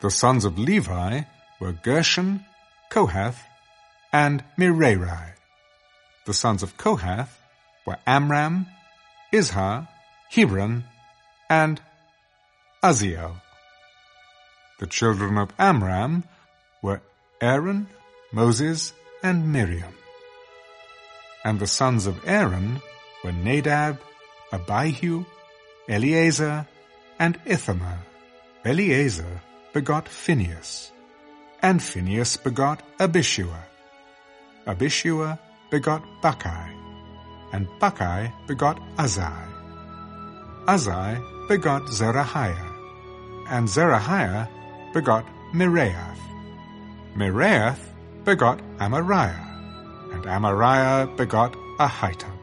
The sons of Levi were Gershon, Kohath, and Merari. The sons of Kohath were Amram, Izhar, Hebron, and Aziel. The children of Amram were Aaron, Moses, and Miriam. And the sons of Aaron were Nadab, Abihu, Eleazar, and Ithamar. Eleazar begot Phinehas, and Phinehas begot Abishua. Abishua begot Bukki, and Bukki begot Uzzi. Uzzi begot Zerahiah, and Zerahiah begot Meraioth. Meraioth begot Amariah, and Amariah begot Ahitub.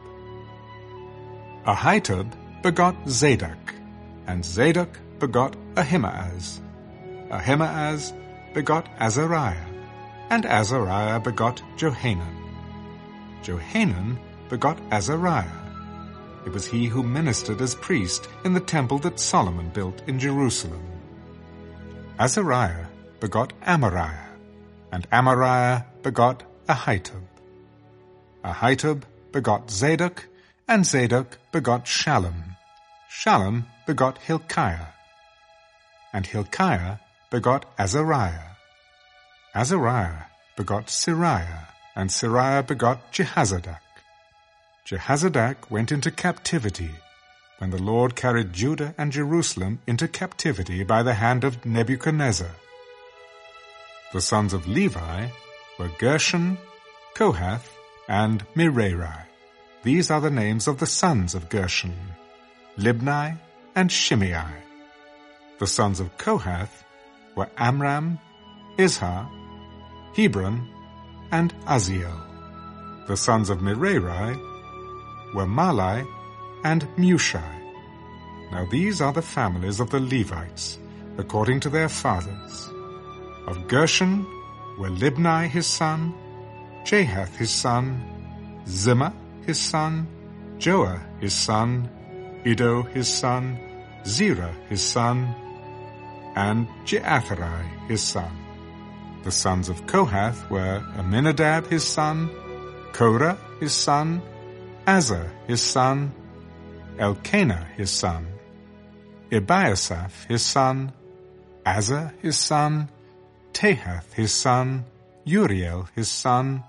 Ahitub begot Zadok, and Zadok begot Ahimaaz. Ahimaaz begot Azariah, and Azariah begot Johanan. Johanan begot Azariah. It was he who ministered as priest in the temple that Solomon built in Jerusalem. Azariah begot Amariah, and Amariah begot Ahitub. Ahitub begot Zadok, and Zadok begot Shallum. Shallum begot Hilkiah, and Hilkiah begot Azariah. Azariah begot Seraiah, and Seraiah begot Jehozadak. Jehozadak went into captivity when the Lord carried Judah and Jerusalem into captivity by the hand of Nebuchadnezzar. The sons of Levi were Gershon, Kohath, and Merari. These are the names of the sons of Gershon, Libni and Shimei. The sons of Kohath were Amram, Izhar, Hebron, and Uzziel. The sons of Merari were Mahli and Mushi. Now these are the families of the Levites, according to their fathers. Of Gershon were Libni his son, Jahath his son, Zimmah his son, Joah his son, Iddo his son, Zerah his son, and Jeatherai his son. The sons of Kohath were Amminadab his son, Korah his son, Assir his son, Elkanah his son, Ebiasaph his son, Assir his son, Tahath his son, Uriel his son,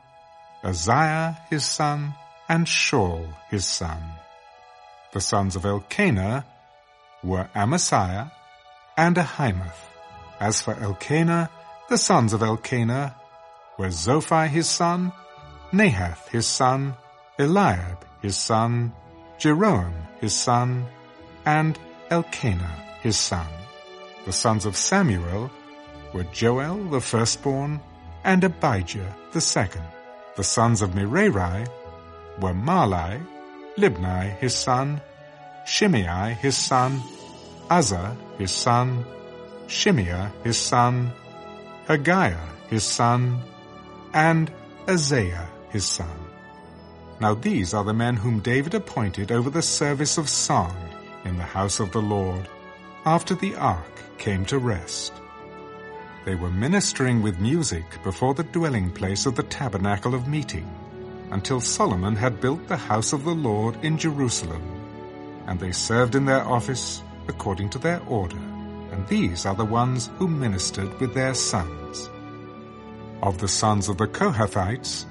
Uzziah his son, and Shaul his son. The sons of Elkanah were Amasiah and Ahimoth. As for Elkanah, the sons of Elkanah were Zophai his son, Nahath his son, Eliab his son, Jeroham his son, and Elkanah his son. The sons of Samuel were Joel the firstborn, and Abijah the second. The sons of Merari were Mahli, Libni his son, Shimei his son, Uzzah his son, Shimea his son, Haggiah his son, and Asaiah his son. Now these are the men whom David appointed over the service of song in the house of the Lord, after the ark came to rest. They were ministering with music before the dwelling place of the tabernacle of meeting, until Solomon had built the house of the Lord in Jerusalem. And they served in their office according to their order, and these are the ones who ministered with their sons. Of the sons of the Kohathites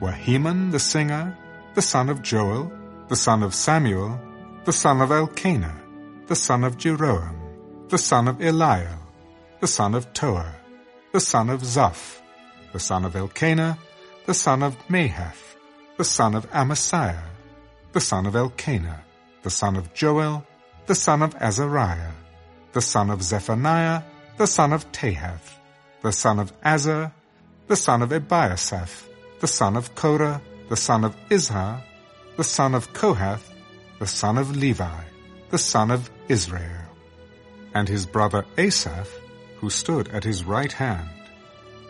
were Heman the singer, the son of Joel, the son of Samuel, the son of Elkanah, the son of Jeroham, the son of Eliel, the son of Toah, the son of Zuph, the son of Elkanah, the son of Mahath, the son of Amasiah, the son of Elkanah, the son of Joel, the son of Azariah, the son of Zephaniah, the son of Tahath, the son of Assir, the son of Ebiasaph, the son of Korah, the son of Izhar, the son of Kohath, the son of Levi, the son of Israel. And his brother Asaph, who stood at his right hand,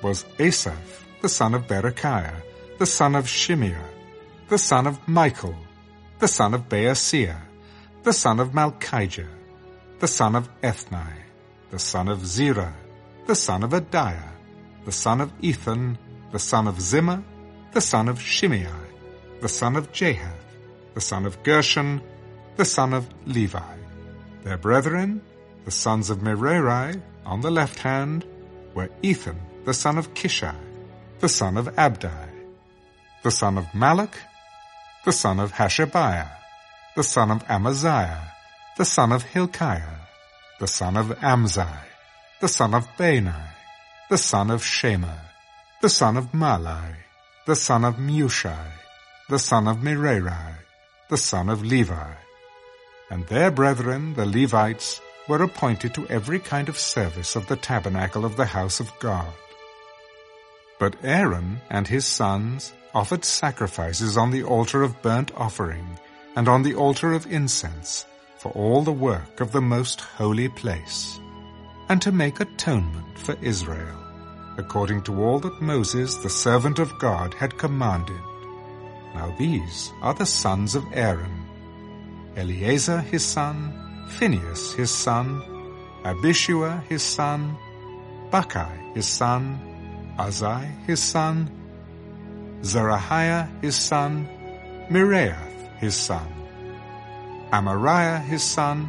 was Asaph, the son of Berechiah, the son of Shimea, the son of Michael, the son of Baaseiah, the son of Malchijah, the son of Ethni, the son of Zerah, the son of Adaiah, the son of Ethan, the son of Zimmah, the son of Shimei, the son of Jahath, the son of Gershon, the son of Levi. Their brethren, the sons of Merari, on the left hand, were Ethan, the son of Kishi, the son of Abdi, the son of Malach, the son of Hashabiah, the son of Amaziah, the son of Hilkiah, the son of Amzi, the son of Bani, the son of Shema, the son of Mahli, the son of Mushi, the son of Merari, the son of Levi. And their brethren, the Levites, were appointed to every kind of service of the tabernacle of the house of God. But Aaron and his sons offered sacrifices on the altar of burnt offering and on the altar of incense for all the work of the most holy place, and to make atonement for Israel, according to all that Moses the servant of God had commanded. Now these are the sons of Aaron, Eleazar his son, Phinehas his son, Abishua his son, Bukki his son, Uzzi his son, Zerahiah his son, Meraioth his son, Amariah his son,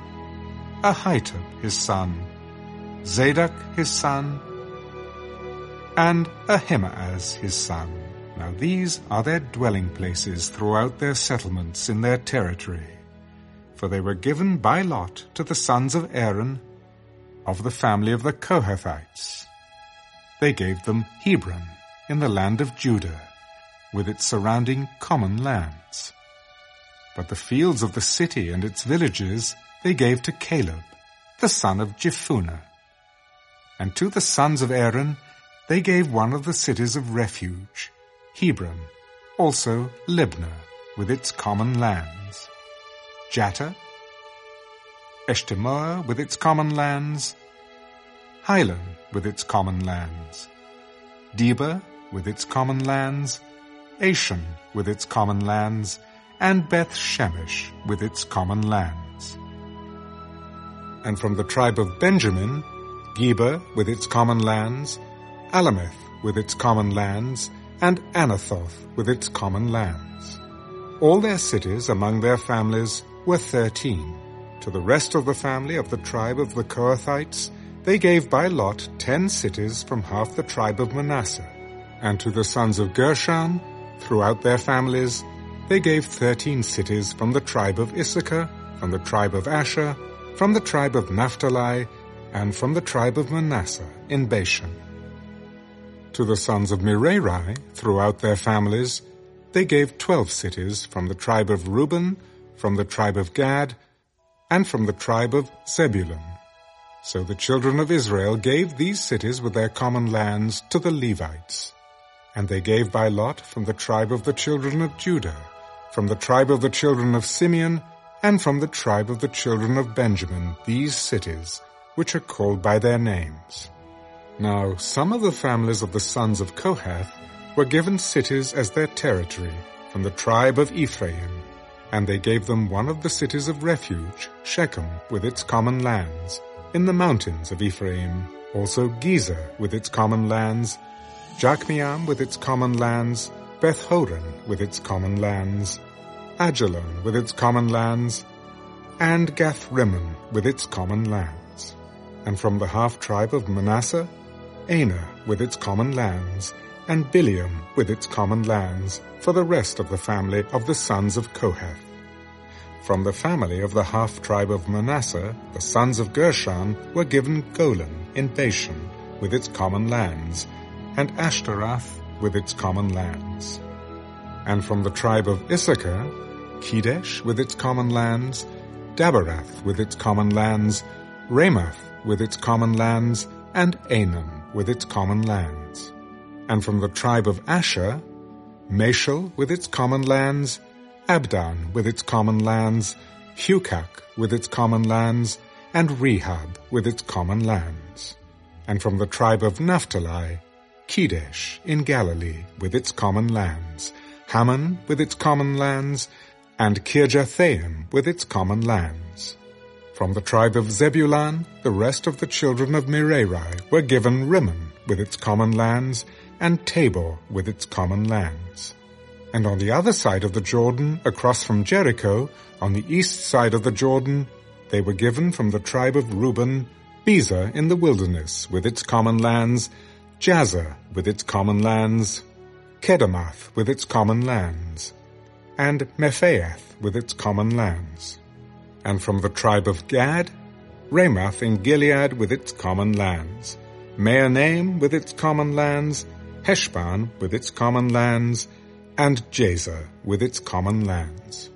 Ahitub his son, Zadok his son, and Ahimaaz his son. Now these are their dwelling places throughout their settlements in their territory for they were given by lot to the sons of Aaron of the family of the Kohathites. They gave them Hebron in the land of Judah, with its surrounding common lands. But the fields of the city and its villages they gave to Caleb, the son of Jephunneh. And to the sons of Aaron they gave one of the cities of refuge, Hebron, also Libnah, with its common lands. Jattir, Eshtemoa with its common lands, Hilen with its common lands, Debir with its common lands, Ashan with its common lands, and Beth Shemesh with its common lands. And from the tribe of Benjamin, Geba with its common lands, Alemeth with its common lands, and Anathoth with its common lands. All their cities among their families were thirteen. To the rest of the family of the tribe of the Kohathites, they gave by lot ten cities from half the tribe of Manasseh. And to the sons of Gershon, throughout their families, they gave thirteen cities from the tribe of Issachar, from the tribe of Asher, from the tribe of Naphtali, and from the tribe of Manasseh in Bashan. To the sons of Merari, throughout their families, they gave twelve cities from the tribe of Reuben, from the tribe of Gad, and from the tribe of Zebulun. So the children of Israel gave these cities with their common lands to the Levites. And they gave by lot from the tribe of the children of Judah, from the tribe of the children of Simeon, and from the tribe of the children of Benjamin these cities, which are called by their names. Now some of the families of the sons of Kohath were given cities as their territory from the tribe of Ephraim, and they gave them one of the cities of refuge, Shechem, with its common lands, in the mountains of Ephraim, also Gezer with its common lands, Jokmeam with its common lands, Beth Horon with its common lands, Aijalon with its common lands, and Gath Rimmon with its common lands. And from the half-tribe of Manasseh, Aner with its common lands, and Bileam with its common lands, for the rest of the family of the sons of Kohath. From the family of the half-tribe of Manasseh, the sons of Gershon were given Golan in Bashan, with its common lands, and Ashtaroth with its common lands. And from the tribe of Issachar, Kedesh with its common lands, Daberath with its common lands, Ramath with its common lands, and Anem with its common lands and from the tribe of Asher, Mashal with its common lands, Abdon with its common lands, Hukok with its common lands, and Rehob with its common lands. And from the tribe of Naphtali, Kedesh in Galilee with its common lands, Hammon with its common lands, and Kirjathaim with its common lands. From the tribe of Zebulun, the rest of the children of Merari were given Rimmon with its common lands, and Tabor with its common lands. And on the other side of the Jordan, across from Jericho, on the east side of the Jordan, they were given from the tribe of Reuben, Bezer in the wilderness with its common lands, Jazer with its common lands, Kedemoth with its common lands, and Mephaath with its common lands. And from the tribe of Gad, Ramoth in Gilead with its common lands, Mahanaim with its common lands, Heshbon with its common lands, and Jazer with its common lands.